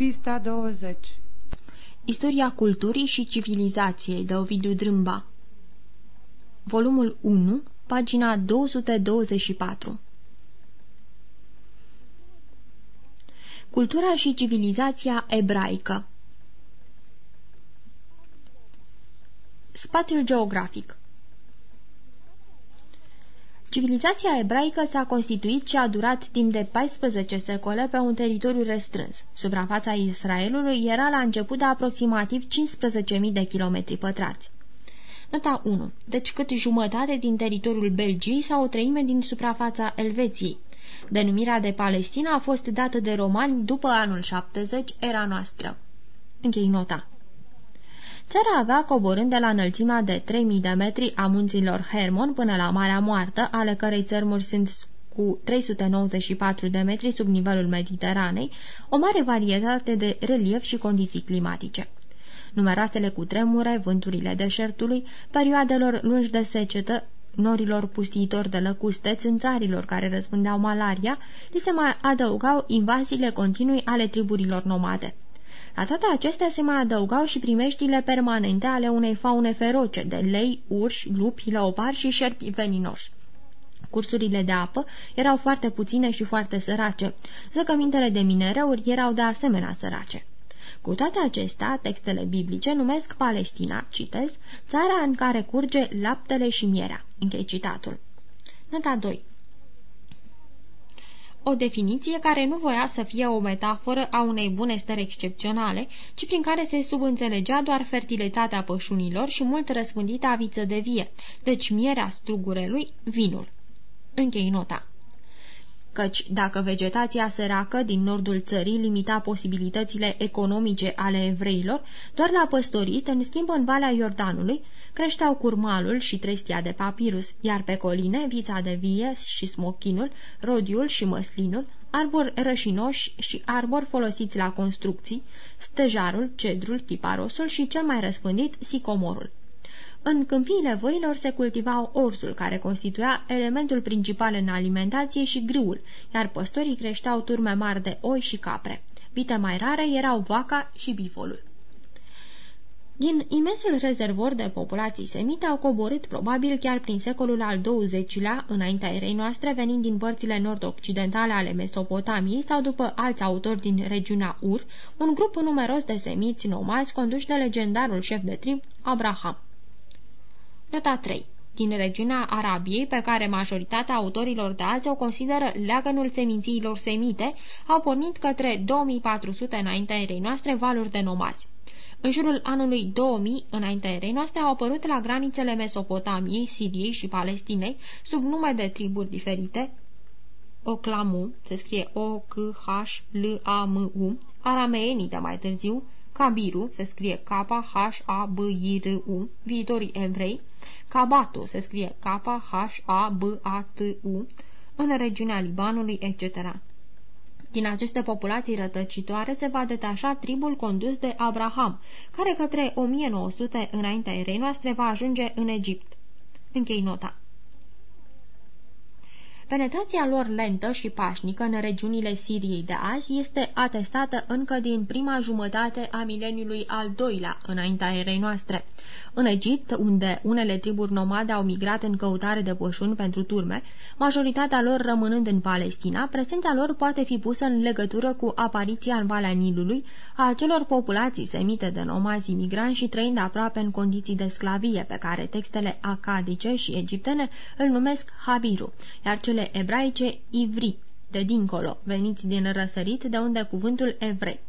Pista 20 Istoria culturii și civilizației de Ovidiu Drâmba. Volumul 1, pagina 224 Cultura și civilizația ebraică. Spațiul geografic Civilizația ebraică s-a constituit și a durat timp de 14 secole pe un teritoriu restrâns. Suprafața Israelului era la început de aproximativ 15.000 de kilometri pătrați. Nota 1. Deci cât jumătate din teritoriul Belgiei sau o treime din suprafața Elveției. Denumirea de Palestina a fost dată de romani după anul 70 era noastră. Închei nota. Țara avea coborând de la înălțimea de 3000 de metri a munților Hermon până la Marea Moartă, ale cărei țărmuri sunt cu 394 de metri sub nivelul Mediteranei, o mare varietate de relief și condiții climatice. Numeroasele cutremure, vânturile deșertului, perioadelor lungi de secetă, norilor pustiitori de lăcuste, țânțarilor care răspândeau malaria, li se mai adăugau invaziile continui ale triburilor nomade. La toate acestea se mai adăugau și primeștile permanente ale unei faune feroce de lei, urși, lupi, leopari și șerpi veninoși. Cursurile de apă erau foarte puține și foarte sărace. Zăcămintele de minereuri erau de asemenea sărace. Cu toate acestea, textele biblice numesc Palestina, citez, țara în care curge laptele și mierea. Închei citatul. Nota 2 o definiție care nu voia să fie o metaforă a unei bune stări excepționale, ci prin care se subînțelegea doar fertilitatea pășunilor și mult răspândită viță de vie, deci mierea strugurelui, vinul. Închei nota căci dacă vegetația săracă din nordul țării limita posibilitățile economice ale evreilor, doar la păstorit, în schimb în Valea Iordanului, creșteau curmalul și trestia de papirus, iar pe coline vița de vie și smochinul, rodiul și măslinul, arbori rășinoși și arbori folosiți la construcții, stejarul, cedrul, chiparosul și cel mai răspândit, sicomorul. În câmpiile văilor se cultivau orsul, care constituia elementul principal în alimentație și grâul, iar păstorii creșteau turme mari de oi și capre. Vite mai rare erau vaca și bifolul. Din imensul rezervor de populații semite au coborât probabil chiar prin secolul al XX-lea, înaintea erei noastre, venind din părțile nord-occidentale ale Mesopotamiei sau după alți autori din regiunea Ur, un grup numeros de semiți nomazi conduși de legendarul șef de trib, Abraham. Nota 3 din regiunea Arabiei, pe care majoritatea autorilor de azi o consideră leagănul semințiilor semite, au pornit către 2400 înaintea erei noastre valuri de nomazi. În jurul anului 2000, înaintea erei noastre, au apărut la granițele Mesopotamiei, Siriei și Palestinei, sub nume de triburi diferite, Oclamu, se scrie O-C-H-L-A-M-U, arameenii de mai târziu, Kabiru, se scrie K-H-A-B-I-R-U, viitorii evrei, Kabatu, se scrie K-H-A-B-A-T-U, în regiunea Libanului, etc. Din aceste populații rătăcitoare se va detașa tribul condus de Abraham, care către 1900 înaintea erei noastre va ajunge în Egipt. Închei nota. Penetrația lor lentă și pașnică în regiunile Siriei de azi este atestată încă din prima jumătate a mileniului al doilea, înaintea erei noastre. În Egipt, unde unele triburi nomade au migrat în căutare de pășuni pentru turme, majoritatea lor rămânând în Palestina, prezența lor poate fi pusă în legătură cu apariția în Valea Nilului a acelor populații semite de nomazi imigranți și trăind aproape în condiții de sclavie, pe care textele acadice și egiptene îl numesc Habiru, iar cele ebraice ivri, de dincolo, veniți din răsărit, de unde cuvântul evrei.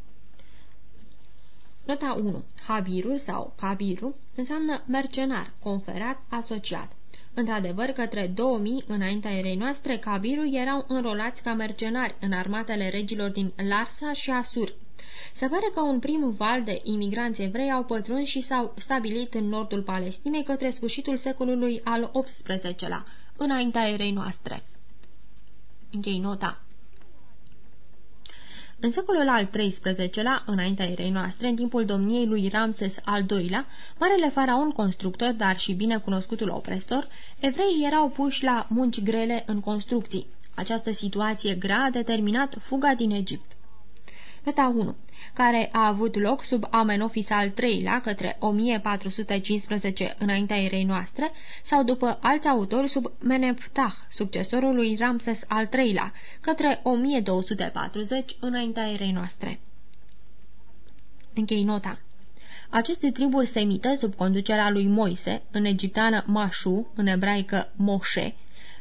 Nota 1. Habirul sau Kabiru înseamnă mercenar, conferat, asociat. Într-adevăr, către 2000 înaintea erei noastre, Kabiru erau înrolați ca mercenari în armatele regilor din Larsa și Asur. Se pare că un prim val de imigranți evrei au pătruns și s-au stabilit în nordul Palestinei către sfârșitul secolului al XVIII-lea, înaintea erei noastre. Închei nota. În secolul al XIII-lea, înaintea erei noastre, în timpul domniei lui Ramses al II-lea, marele faraon constructor, dar și bine cunoscutul opresor, evreii erau puși la munci grele în construcții. Această situație grea a determinat fuga din Egipt. Nota 1. Care a avut loc sub Amenofis al III-lea către 1415 înaintea erei noastre, sau după alți autori sub Meneptah, succesorul lui Ramses al III-lea, către 1240 înaintea erei noastre. Închei nota. Aceste triburi semite, sub conducerea lui Moise, în egipteană Mașu, în ebraică Moshe,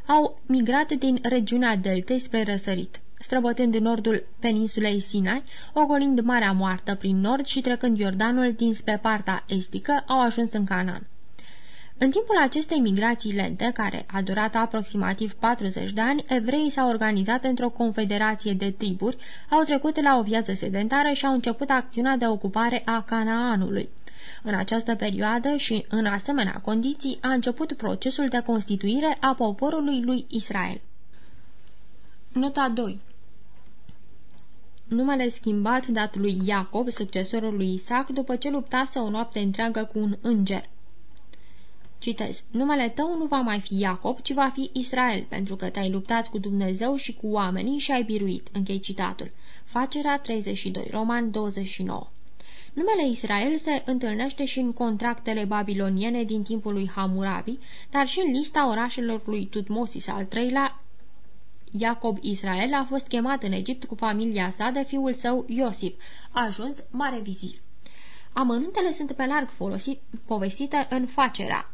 au migrat din regiunea deltei spre răsărit, străbătând nordul peninsulei Sinai, ogolind Marea Moartă prin nord și trecând Iordanul dinspre partea estică, au ajuns în Canaan. În timpul acestei migrații lente, care a durat aproximativ 40 de ani, evreii s-au organizat într-o confederație de triburi, au trecut la o viață sedentară și au început acțiunea de ocupare a Canaanului. În această perioadă și în asemenea condiții a început procesul de constituire a poporului lui Israel. Nota 2 Numele schimbat dat lui Iacob, succesorul lui Isaac, după ce luptase o noapte întreagă cu un înger. Citez. Numele tău nu va mai fi Iacob, ci va fi Israel, pentru că te-ai luptat cu Dumnezeu și cu oamenii și ai biruit. Închei citatul. Facerea 32, Roman 29. Numele Israel se întâlnește și în contractele babiloniene din timpul lui Hammurabi, dar și în lista orașelor lui Tutmosis al III-lea. Iacob Israel a fost chemat în Egipt cu familia sa de fiul său Iosif, a ajuns mare vizir. Amănuntele sunt pe larg folosit, povestite în facerea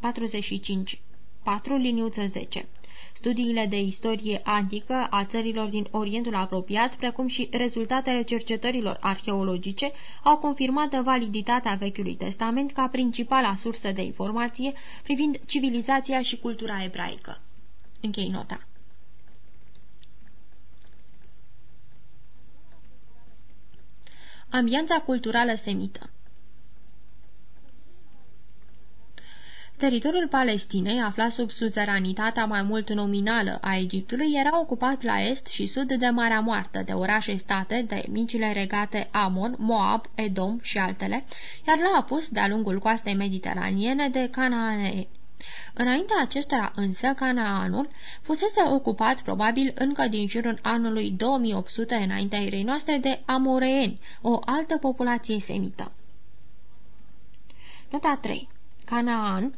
45 4 liniuță 10 Studiile de istorie antică a țărilor din Orientul apropiat, precum și rezultatele cercetărilor arheologice, au confirmat validitatea Vechiului Testament ca principala sursă de informație privind civilizația și cultura ebraică. Închei nota. Ambianța culturală semită Teritoriul Palestinei, aflat sub suzeranitatea mai mult nominală a Egiptului, era ocupat la est și sud de Marea Moartă, de orașe-state, de micile regate Amon, Moab, Edom și altele, iar la apus, de-a lungul coastei mediteraniene, de Canaanee. Înaintea acestora însă, Canaanul fusese ocupat probabil încă din jurul anului 2800 înaintea erei noastre de amoreeni, o altă populație semită. Nota 3. Canaan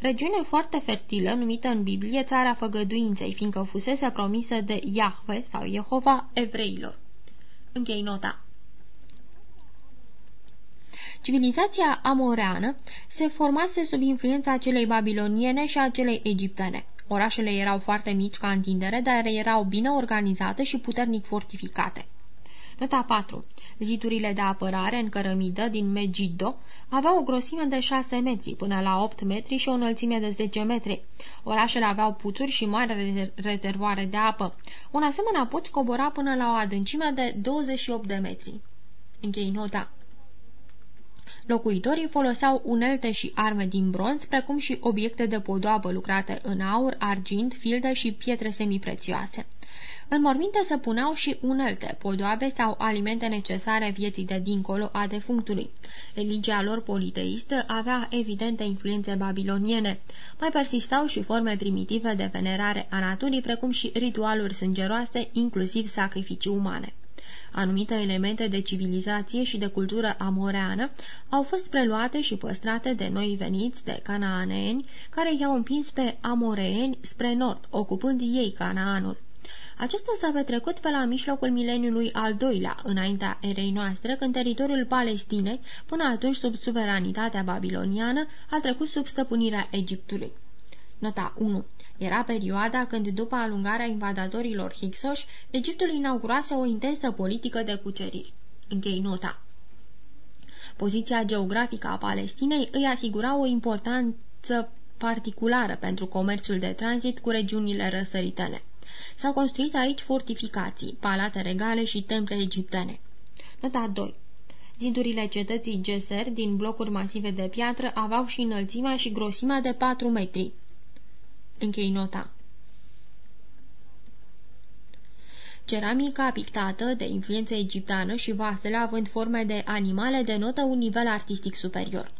regiune foarte fertilă, numită în Biblie țara făgăduinței, fiindcă fusese promisă de Iahve sau Jehova evreilor. Închei nota. Civilizația amoreană se formase sub influența celei babiloniene și a celei egiptene. Orașele erau foarte mici ca întindere, dar erau bine organizate și puternic fortificate. Nota 4. Zidurile de apărare în cărămidă din Megiddo aveau o grosime de 6 metri până la 8 metri și o înălțime de 10 metri. Orașele aveau puțuri și mari rezervoare de apă. Un asemenea puț cobora până la o adâncime de 28 de metri. Închei nota. Locuitorii foloseau unelte și arme din bronz, precum și obiecte de podoabă lucrate în aur, argint, filde și pietre semiprețioase. În morminte se puneau și unelte, podoabe sau alimente necesare vieții de dincolo a defunctului. Religia lor politeistă avea evidente influențe babiloniene. Mai persistau și forme primitive de venerare a naturii, precum și ritualuri sângeroase, inclusiv sacrificii umane. Anumite elemente de civilizație și de cultură amoreană au fost preluate și păstrate de noi veniți de canaaneeni, care i-au împins pe amoreeni spre nord, ocupând ei Canaanul. Acesta s-a petrecut pe la mijlocul mileniului al doilea, înaintea erei noastre, când teritoriul Palestinei, până atunci sub suveranitatea babiloniană, a trecut sub stăpânirea Egiptului. Nota 1 era perioada când, după alungarea invadatorilor Hicsoși, Egiptul inaugurase o intensă politică de cuceriri. Închei nota. Poziția geografică a Palestinei îi asigura o importanță particulară pentru comerțul de tranzit cu regiunile răsăritene. S-au construit aici fortificații, palate regale și temple egiptene. Nota 2 Zidurile cetății Geser, din blocuri masive de piatră, aveau și înălțimea și grosimea de 4 metri. Închei nota. Ceramica pictată de influență egipteană și vasele având forme de animale denotă un nivel artistic superior.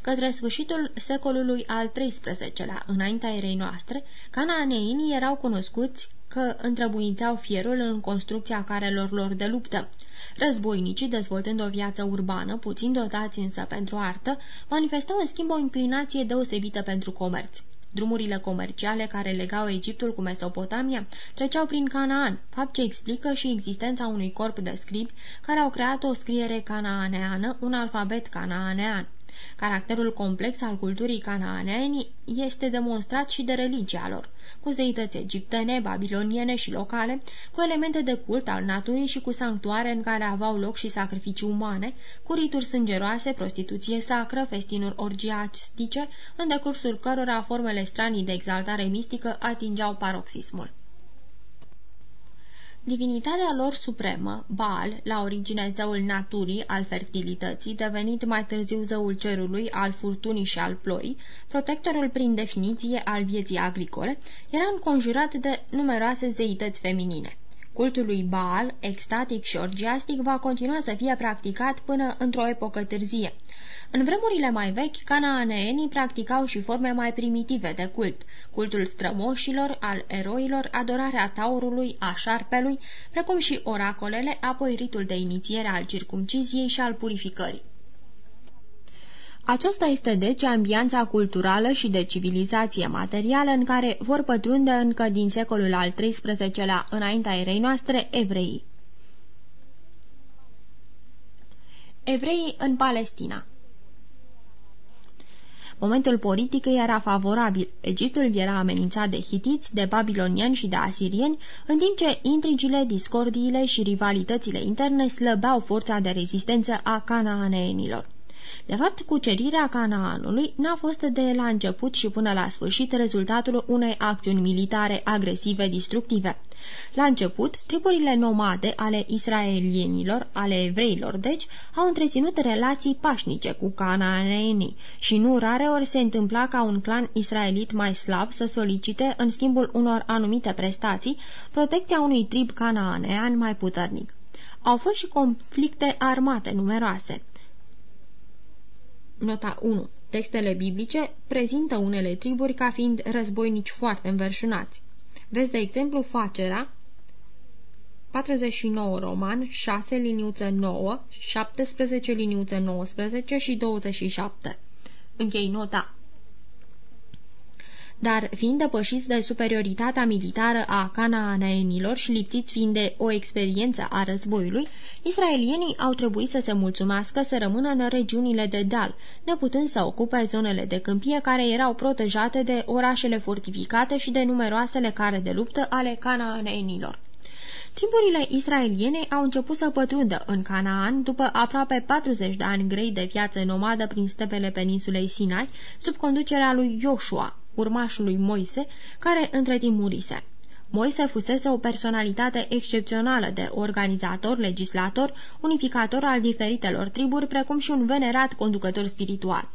Către sfârșitul secolului al XIII-lea, înaintea erei noastre, canaaneinii erau cunoscuți că întrebuințeau fierul în construcția carelor lor de luptă. Războinicii, dezvoltând o viață urbană, puțin dotați însă pentru artă, manifestau în schimb o inclinație deosebită pentru comerț. Drumurile comerciale care legau Egiptul cu Mesopotamia treceau prin Canaan, fapt ce explică și existența unui corp de scribi care au creat o scriere canaaneană, un alfabet canaanean. Caracterul complex al culturii canaaneeni este demonstrat și de religia lor, cu zeități egiptene, babiloniene și locale, cu elemente de cult al naturii și cu sanctuare în care aveau loc și sacrificii umane, cu rituri sângeroase, prostituție sacră, festinuri orgiastice, în decursul cărora formele stranii de exaltare mistică atingeau paroxismul. Divinitatea lor supremă, Baal, la origine zeul naturii, al fertilității, devenit mai târziu zeul cerului, al furtunii și al ploii, protectorul prin definiție al vieții agricole, era înconjurat de numeroase zeități feminine. Cultul lui Baal, extatic și orgiastic, va continua să fie practicat până într-o epocă târzie. În vremurile mai vechi, canaaneenii practicau și forme mai primitive de cult, cultul strămoșilor, al eroilor, adorarea taurului, a șarpelui, precum și oracolele, apoi ritul de inițiere al circumciziei și al purificării. Aceasta este deci ambianța culturală și de civilizație materială în care vor pătrunde încă din secolul al XIII-lea înaintea erei noastre evreii. Evreii în Palestina Momentul politic era favorabil. Egiptul era amenințat de hitiți, de babilonieni și de asirieni, în timp ce intrigile, discordiile și rivalitățile interne slăbeau forța de rezistență a canaaneenilor. De fapt, cucerirea Canaanului n-a fost de la început și până la sfârșit rezultatul unei acțiuni militare agresive distructive. La început, triburile nomade ale israelienilor, ale evreilor, deci, au întreținut relații pașnice cu canaaneenii și nu rare ori se întâmpla ca un clan israelit mai slab să solicite, în schimbul unor anumite prestații, protecția unui trib canaanean mai puternic. Au fost și conflicte armate numeroase. Nota 1. Textele biblice prezintă unele triburi ca fiind războinici foarte înverșunați. Vezi, de exemplu, facerea 49 roman, 6 liniuță 9, 17 liniuță 19 și 27. Închei nota dar fiind depășiți de superioritatea militară a canaaneenilor și lipsiți fiind de o experiență a războiului, israelienii au trebuit să se mulțumească să rămână în regiunile de deal, neputând să ocupe zonele de câmpie care erau protejate de orașele fortificate și de numeroasele care de luptă ale canaaneenilor. Triburile israeliene au început să pătrundă în Canaan după aproape 40 de ani grei de viață nomadă prin stepele peninsulei Sinai, sub conducerea lui Joshua, urmașului Moise, care între timp murise. Moise fusese o personalitate excepțională de organizator, legislator, unificator al diferitelor triburi, precum și un venerat conducător spiritual.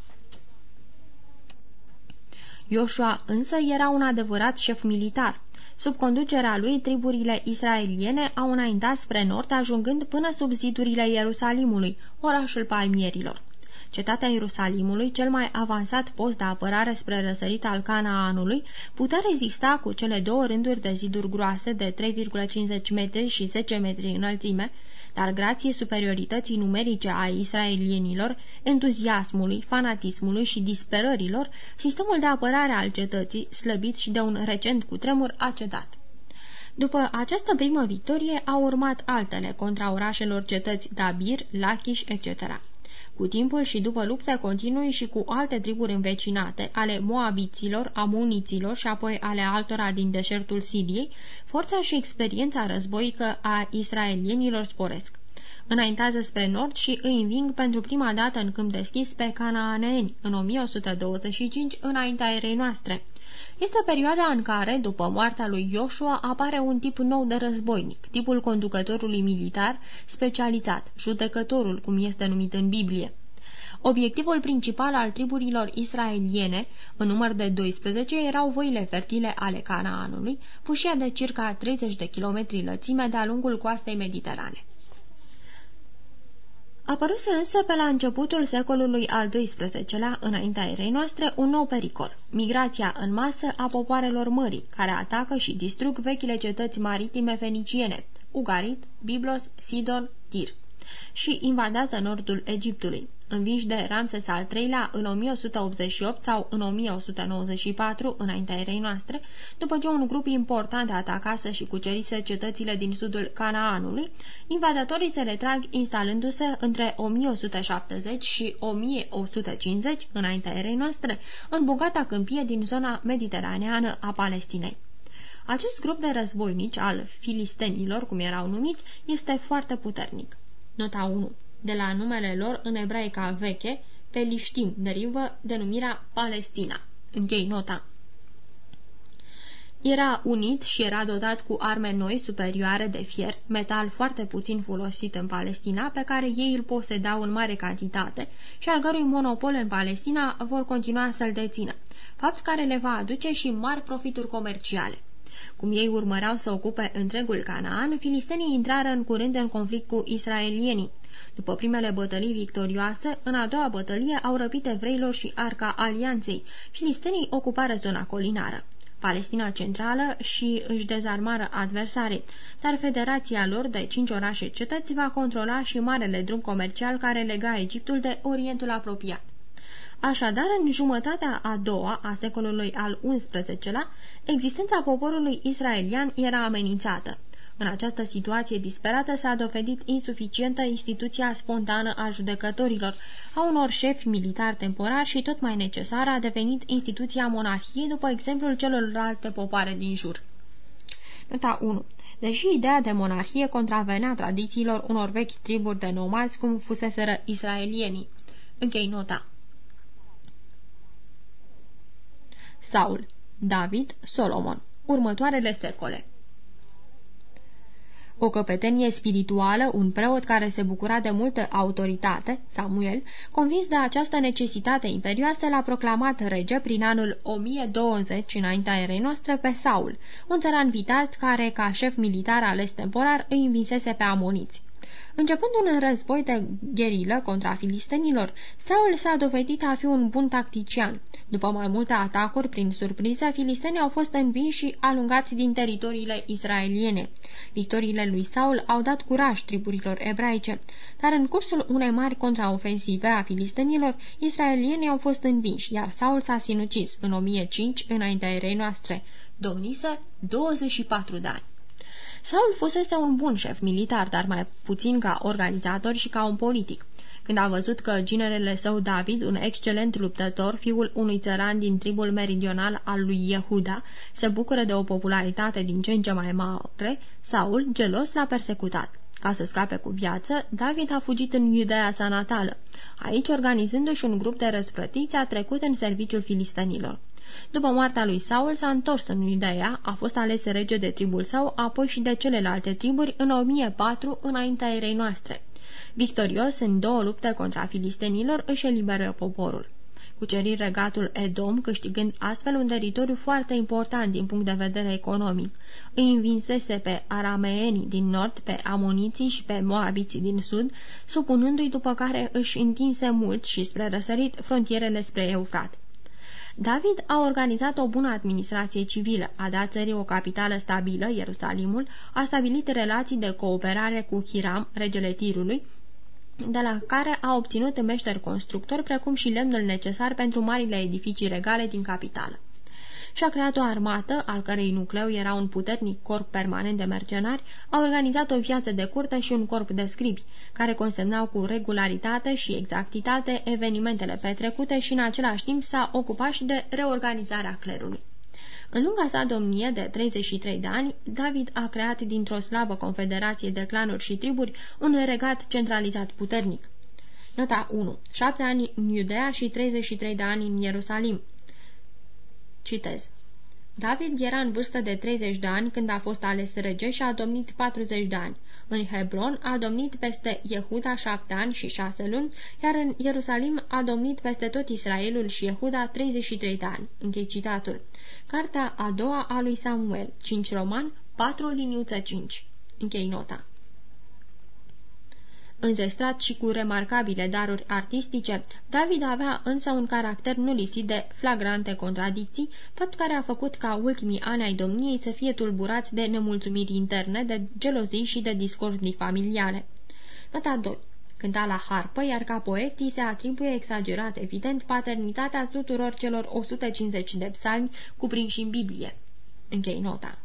Ioshua însă era un adevărat șef militar. Sub conducerea lui, triburile israeliene au înaintat spre nord, ajungând până sub zidurile Ierusalimului, orașul palmierilor. Cetatea Ierusalimului, cel mai avansat post de apărare spre răsărit al Canaanului, putea rezista cu cele două rânduri de ziduri groase de 3,50 metri și 10 metri înălțime, dar grație superiorității numerice a israelienilor, entuziasmului, fanatismului și disperărilor, sistemul de apărare al cetății, slăbit și de un recent cutremur, a cedat. După această primă victorie au urmat altele contra orașelor cetăți Dabir, Lachish, etc. Cu timpul și după lupte continui și cu alte triburi învecinate, ale moabiților, amuniților și apoi ale altora din deșertul Siriei, forța și experiența războică a israelienilor sporesc. Înaintează spre nord și îi înving pentru prima dată în câmp deschis pe canaaneeni, în 1125, înaintea erei noastre. Este perioada în care, după moartea lui Joshua, apare un tip nou de războinic, tipul conducătorului militar specializat, judecătorul, cum este numit în Biblie. Obiectivul principal al triburilor israeliene, în număr de 12, erau voile fertile ale Canaanului, fâșia de circa 30 de kilometri lățime de-a lungul coastei mediterane. Apăruse însă pe la începutul secolului al XII-lea, înaintea erei noastre, un nou pericol, migrația în masă a popoarelor mării, care atacă și distrug vechile cetăți maritime feniciene, Ugarit, Biblos, Sidon, Tir, și invadează nordul Egiptului învinși de Ramses al III-lea în 1188 sau în 1194, înaintea erei noastre, după ce un grup important atacase și cucerise cetățile din sudul Canaanului, invadatorii se retrag instalându-se între 1170 și 1150, înaintea erei noastre, în bogata câmpie din zona mediteraneană a Palestinei. Acest grup de războinici al filistenilor, cum erau numiți, este foarte puternic. Nota 1 de la numele lor în ebraica veche, Peliștim, derivă denumirea Palestina. Închei nota. Era unit și era dotat cu arme noi superioare de fier, metal foarte puțin folosit în Palestina, pe care ei îl posedau în mare cantitate și al cărui monopol în Palestina vor continua să-l dețină, fapt care le va aduce și mari profituri comerciale. Cum ei urmăreau să ocupe întregul Canaan, filistenii intrară în curând în conflict cu israelienii. După primele bătălii victorioase, în a doua bătălie au răpit evreilor și arca alianței. Filistenii ocupară zona colinară. Palestina centrală și își dezarmară adversarii, dar federația lor de cinci orașe cetăți va controla și marele drum comercial care lega Egiptul de Orientul apropiat. Așadar, în jumătatea a doua a secolului al XI-lea, existența poporului israelian era amenințată. În această situație disperată s-a dovedit insuficientă instituția spontană a judecătorilor, a unor șefi militari temporari și tot mai necesară a devenit instituția monarhiei după exemplul celorlalte popoare din jur. Nota 1. Deși ideea de monarhie contravenea tradițiilor unor vechi triburi de nomazi cum fuseseră israelienii. Închei nota. Saul, David, Solomon. Următoarele secole o căpetenie spirituală, un preot care se bucura de multă autoritate, Samuel, convins de această necesitate imperioasă, l-a proclamat rege prin anul 1020 înaintea erei noastre pe Saul, un țăran vitați care, ca șef militar ales temporar, îi învinsese pe amoniți. Începând un război de gherilă contra filistenilor, Saul s-a dovedit a fi un bun tactician. După mai multe atacuri prin surpriză, filistenii au fost învinși și alungați din teritoriile israeliene. Victoriile lui Saul au dat curaj triburilor ebraice, dar în cursul unei mari contraofensive a filistenilor, israelienii au fost învinși, iar Saul s-a sinucis în 1005 înaintea erei noastre. Domnise 24 de ani. Saul fusese un bun șef militar, dar mai puțin ca organizator și ca un politic. Când a văzut că ginerele său David, un excelent luptător, fiul unui țăran din tribul meridional al lui Yehuda, se bucură de o popularitate din ce în ce mai mare, Saul, gelos, l-a persecutat. Ca să scape cu viață, David a fugit în Iudea sa natală. Aici, organizându-și un grup de răsplătiți, a trecut în serviciul filistenilor. După moartea lui Saul s-a întors în Iudeea, a fost ales rege de tribul său, apoi și de celelalte triburi în 1004 înaintea erei noastre. Victorios în două lupte contra filistenilor își eliberă poporul. Cuceri regatul Edom, câștigând astfel un teritoriu foarte important din punct de vedere economic. Îi învinsese pe arameenii din nord, pe amoniții și pe moabiții din sud, supunându-i după care își întinse mult și spre răsărit frontierele spre Eufrat. David a organizat o bună administrație civilă, a dat țării o capitală stabilă, Ierusalimul, a stabilit relații de cooperare cu Hiram, regele Tirului, de la care a obținut meșteri constructori, precum și lemnul necesar pentru marile edificii regale din capitală și-a creat o armată, al cărei nucleu era un puternic corp permanent de mercenari, a organizat o viață de curte și un corp de scribi, care consemnau cu regularitate și exactitate evenimentele petrecute și în același timp s-a ocupat și de reorganizarea clerului. În lunga sa domnie de 33 de ani, David a creat dintr-o slabă confederație de clanuri și triburi un regat centralizat puternic. Nota 1. 7 ani în Iudea și 33 de ani în Ierusalim. Citez. David era în vârstă de 30 de ani când a fost ales rege și a domnit 40 de ani. În Hebron a domnit peste Jehuda șapte ani și șase luni, iar în Ierusalim a domnit peste tot Israelul și Jehuda 33 de ani. Închei citatul. Cartea a doua a lui Samuel, 5 roman, 4 liniuță 5. Închei nota. Înzestrat și cu remarcabile daruri artistice, David avea însă un caracter nu lipsit de flagrante contradicții, fapt care a făcut ca ultimii ani ai domniei să fie tulburați de nemulțumiri interne, de gelozii și de discordii familiale. Nota 2 cânta la harpă, iar ca poet îi se atribuie exagerat, evident, paternitatea tuturor celor 150 de psalmi cuprinși în Biblie. Închei nota.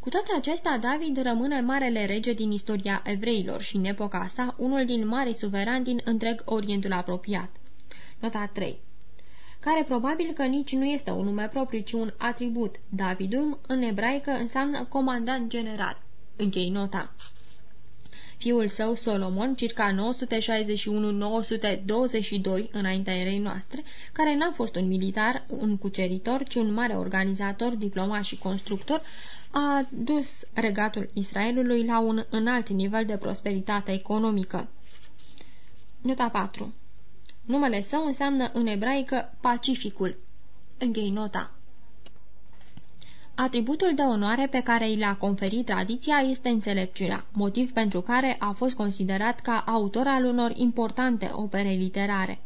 Cu toate acestea, David rămâne marele rege din istoria evreilor și în epoca sa unul din mari suverani din întreg Orientul apropiat. Nota 3 care probabil că nici nu este un nume propriu, ci un atribut. Davidum, în ebraică, înseamnă comandant general. Închei nota. Fiul său, Solomon, circa 961-922 înaintea erei noastre, care n-a fost un militar, un cuceritor, ci un mare organizator, diplomat și constructor, a dus regatul Israelului la un înalt nivel de prosperitate economică. Nota 4 Numele său înseamnă în ebraică Pacificul. Închei nota. Atributul de onoare pe care i l-a conferit tradiția este înțelepciunea, motiv pentru care a fost considerat ca autor al unor importante opere literare.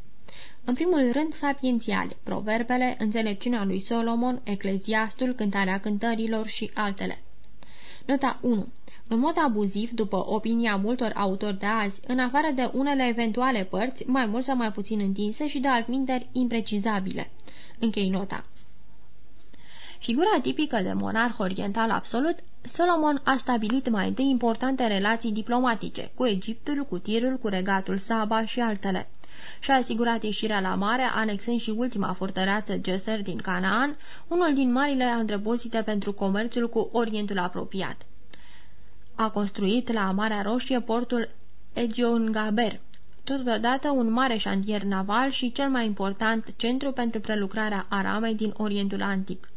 În primul rând, sapiențiale, proverbele, înțelepciunea lui Solomon, ecleziastul, cântarea cântărilor și altele. Nota 1. În mod abuziv, după opinia multor autori de azi, în afară de unele eventuale părți, mai mult sau mai puțin întinse și de altminteri imprecizabile. Închei nota. Figura tipică de monarh oriental absolut, Solomon a stabilit mai întâi importante relații diplomatice cu Egiptul, cu Tirul, cu regatul Saba și altele. Și-a asigurat ieșirea la mare, anexând și ultima fortăreață Geser din Canaan, unul din marile andrepozite pentru comerțul cu Orientul apropiat. A construit la Marea Roșie portul Gaber, totodată un mare șantier naval și cel mai important centru pentru prelucrarea aramei din Orientul Antic.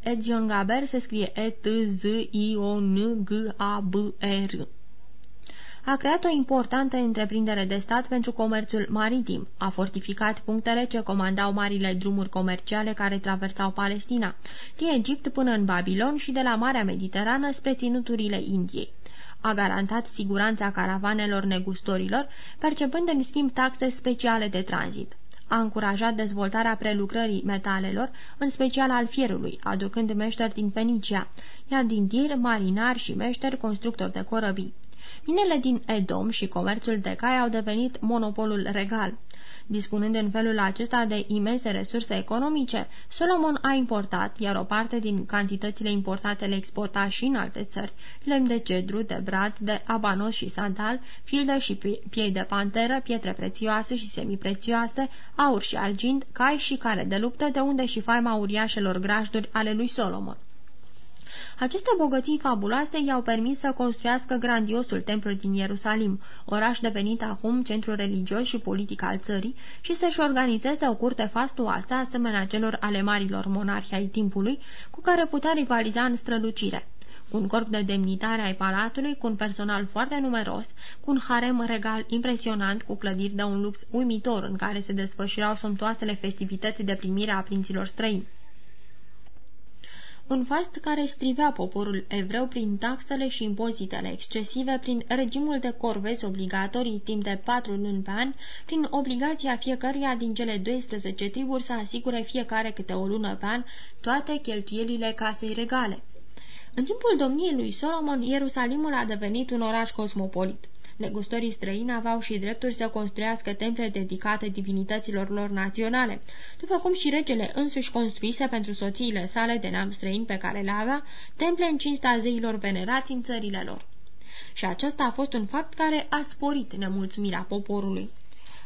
Edion Gaber se scrie E-T-Z-I-O-N-G-A-B-R. A creat o importantă întreprindere de stat pentru comerțul maritim. A fortificat punctele ce comandau marile drumuri comerciale care traversau Palestina, din Egipt până în Babilon și de la Marea Mediterană spre ținuturile Indiei a garantat siguranța caravanelor negustorilor, percepând în schimb taxe speciale de tranzit a încurajat dezvoltarea prelucrării metalelor, în special al fierului, aducând meșteri din Fenicia, iar din tir marinari și meșteri constructori de corăbii. Minele din Edom și comerțul de cai au devenit monopolul regal. Dispunând în felul acesta de imense resurse economice, Solomon a importat, iar o parte din cantitățile importate le exporta și în alte țări, lemn de cedru, de brad, de abanos și sandal, filde și piei de panteră, pietre prețioase și semiprețioase, aur și argint, cai și care de luptă, de unde și faima uriașelor grajduri ale lui Solomon. Aceste bogății fabuloase i-au permis să construiască grandiosul templu din Ierusalim, oraș devenit acum centru religios și politic al țării, și să-și organizeze o curte fastuoasă asemenea celor ale marilor monarhi ai timpului, cu care putea rivaliza în strălucire. Cu un corp de demnitare ai palatului, cu un personal foarte numeros, cu un harem regal impresionant, cu clădiri de un lux uimitor în care se desfășurau somptoasele festivități de primire a prinților străini un fast care strivea poporul evreu prin taxele și impozitele excesive, prin regimul de corvezi obligatorii timp de patru luni pe an, prin obligația fiecăruia din cele 12 triburi să asigure fiecare câte o lună pe an toate cheltuielile casei regale. În timpul domniei lui Solomon, Ierusalimul a devenit un oraș cosmopolit. Negustorii străini aveau și dreptul să construiască temple dedicate divinităților lor naționale, după cum și regele însuși construise pentru soțiile sale de neam străin pe care le avea, temple în cinsta zeilor venerați în țările lor. Și acesta a fost un fapt care a sporit nemulțumirea poporului.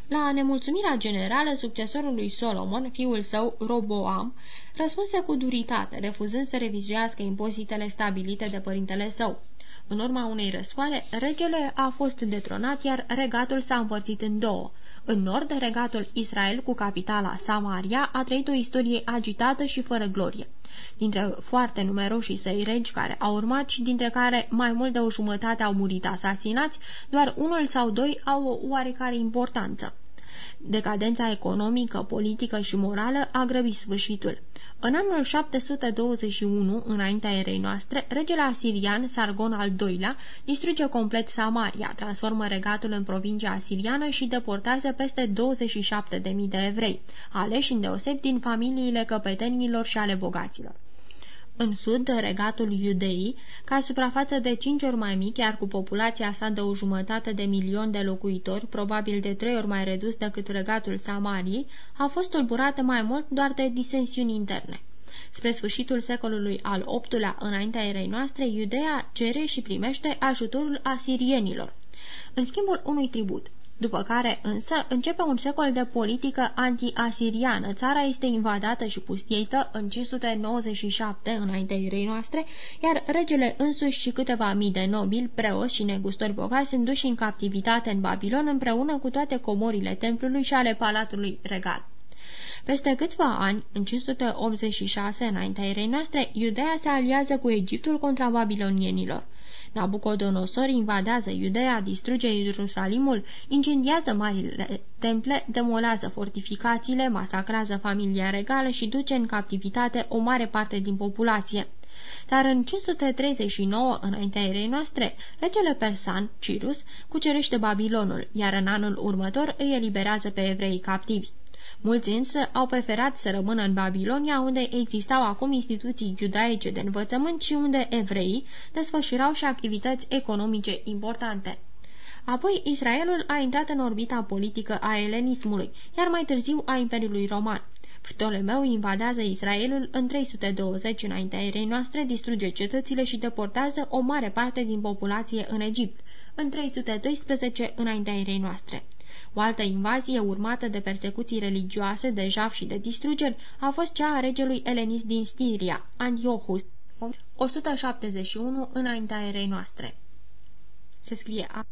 La nemulțumirea generală, succesorul lui Solomon, fiul său, Roboam, răspunse cu duritate, refuzând să revizuiască impozitele stabilite de părintele său. În urma unei răscoale, regele a fost detronat, iar regatul s-a împărțit în două. În nord, regatul Israel, cu capitala Samaria, a trăit o istorie agitată și fără glorie. Dintre foarte numeroși săi regi care au urmat și dintre care mai mult de o jumătate au murit asasinați, doar unul sau doi au o oarecare importanță. Decadența economică, politică și morală a grăbit sfârșitul. În anul 721, înaintea erei noastre, regele asirian Sargon al II-lea distruge complet Samaria, transformă regatul în provincia asiriană și deportează peste 27.000 de evrei, aleși îndeoseb din familiile căpetenilor și ale bogaților. În sud, regatul Iudeii, ca suprafață de cinci ori mai mic, iar cu populația sa de o jumătate de milion de locuitori, probabil de trei ori mai redus decât regatul Samariei, a fost tulburată mai mult doar de disensiuni interne. Spre sfârșitul secolului al VIII-lea, înaintea erei noastre, Iudeea cere și primește ajutorul asirienilor. În schimbul unui tribut, după care însă începe un secol de politică anti-asiriană. Țara este invadată și pustieită în 597 înaintea erei noastre, iar regele însuși și câteva mii de nobili, preoți și negustori bogați sunt duși în captivitate în Babilon împreună cu toate comorile templului și ale palatului regal. Peste câțiva ani, în 586 înaintea erei noastre, Iudeea se aliază cu Egiptul contra babilonienilor. Nabucodonosor invadează Iudeea, distruge Ierusalimul, incendiază marile temple, demolează fortificațiile, masacrează familia regală și duce în captivitate o mare parte din populație. Dar în 539, înaintea erei noastre, regele persan, Cirus, cucerește Babilonul, iar în anul următor îi eliberează pe evrei captivi. Mulți însă au preferat să rămână în Babilonia, unde existau acum instituții iudaice de învățământ și unde evreii desfășurau și activități economice importante. Apoi Israelul a intrat în orbita politică a elenismului, iar mai târziu a Imperiului Roman. Ptolemeu invadează Israelul în 320 înaintea erei noastre, distruge cetățile și deportează o mare parte din populație în Egipt, în 312 înaintea erei noastre. O altă invazie urmată de persecuții religioase, de jaf și de distrugeri a fost cea a regelui elenist din Stiria, Antiochus, 171 înaintea erei noastre. Se scrie a